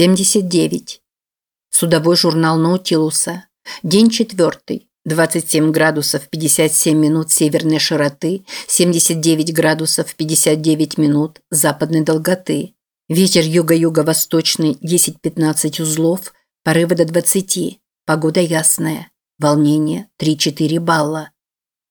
79. Судовой журнал Наутилуса. День четвертый. 27 градусов 57 минут северной широты, 79 градусов 59 минут западной долготы. Ветер юго-юго-восточный 10-15 узлов, порывы до 20. Погода ясная. Волнение 3-4 балла.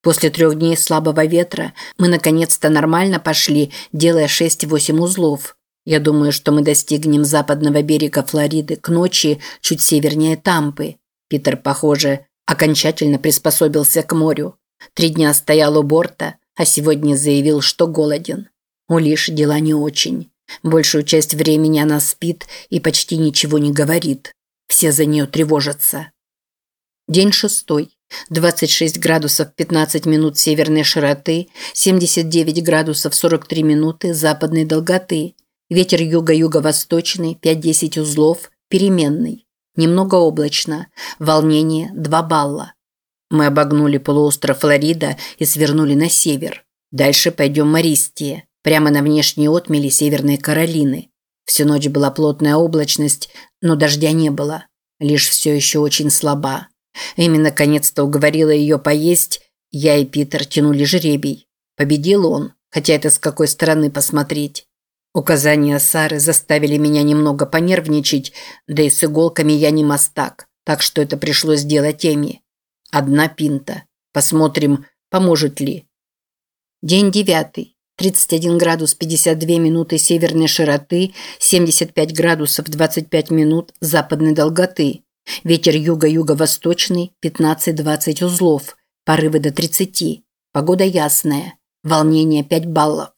После трех дней слабого ветра мы наконец-то нормально пошли, делая 6-8 узлов. Я думаю, что мы достигнем западного берега Флориды к ночи чуть севернее Тампы. Питер, похоже, окончательно приспособился к морю. Три дня стоял у борта, а сегодня заявил, что голоден. У Лиш дела не очень. Большую часть времени она спит и почти ничего не говорит. Все за нее тревожатся. День шестой. 26 градусов 15 минут северной широты, 79 градусов 43 минуты западной долготы. Ветер юго-юго-восточный, 5-10 узлов, переменный. Немного облачно. Волнение 2 балла. Мы обогнули полуостров Флорида и свернули на север. Дальше пойдем Мористия, прямо на внешней отмели Северной Каролины. Всю ночь была плотная облачность, но дождя не было. Лишь все еще очень слаба. Эми наконец-то уговорила ее поесть, я и Питер тянули жребий. Победил он, хотя это с какой стороны посмотреть. Указания Сары заставили меня немного понервничать, да и с иголками я не мастак, так что это пришлось сделать Эми. Одна пинта. Посмотрим, поможет ли. День девятый. 31 градус 52 минуты северной широты, 75 градусов 25 минут западной долготы. Ветер юго-юго-восточный 15-20 узлов, порывы до 30. Погода ясная, волнение 5 баллов.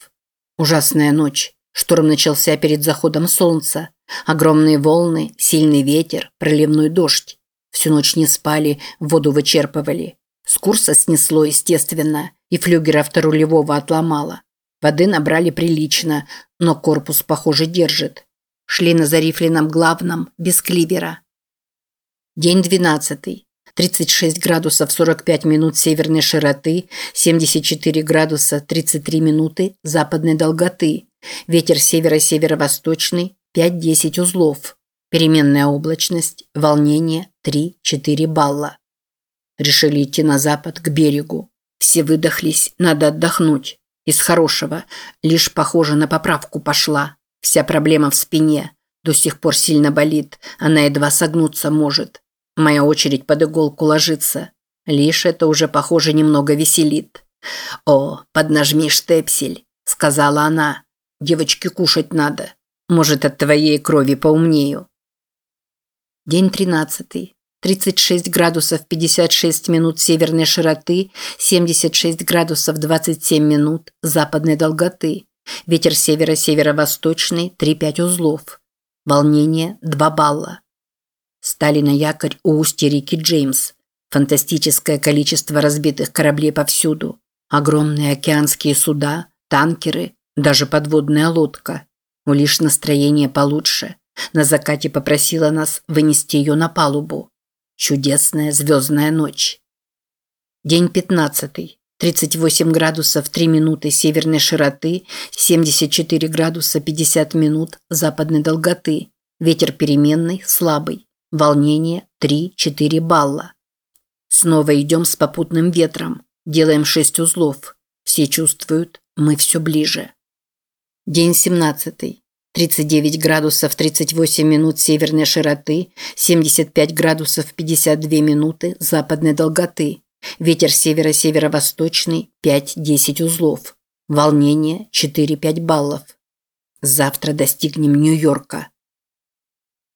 Ужасная ночь. Шторм начался перед заходом солнца. Огромные волны, сильный ветер, проливной дождь. Всю ночь не спали, воду вычерпывали. С курса снесло, естественно, и флюгера авторулевого отломало. Воды набрали прилично, но корпус, похоже, держит. Шли на зарифленном главном, без кливера. День двенадцатый. 36 градусов 45 минут северной широты, 74 градуса 33 минуты западной долготы. Ветер северо-северо-восточный 5-10 узлов. Переменная облачность, волнение 3-4 балла. Решили идти на запад к берегу. Все выдохлись, надо отдохнуть. Из хорошего, лишь похоже на поправку пошла. Вся проблема в спине. До сих пор сильно болит, она едва согнуться может. Моя очередь под иголку ложится. Лишь это уже, похоже, немного веселит. «О, поднажми штепсель», – сказала она. Девочке кушать надо. Может, от твоей крови поумнею. День тринадцатый. 36 градусов 56 минут северной широты, 76 градусов 27 минут западной долготы. Ветер северо-северо-восточный 3-5 узлов. Волнение 2 балла. Стали на якорь у устья реки Джеймс. Фантастическое количество разбитых кораблей повсюду. Огромные океанские суда, танкеры, даже подводная лодка. У лишь настроение получше. На закате попросила нас вынести ее на палубу. Чудесная звездная ночь. День пятнадцатый. 38 градусов 3 минуты северной широты, 74 градуса 50 минут западной долготы. Ветер переменный, слабый. Волнение 3-4 балла. Снова идем с попутным ветром. Делаем 6 узлов. Все чувствуют, мы все ближе. День 17. 39 градусов 38 минут северной широты, 75 градусов 52 минуты западной долготы. Ветер северо-северо-восточный 5-10 узлов. Волнение 4-5 баллов. Завтра достигнем Нью-Йорка.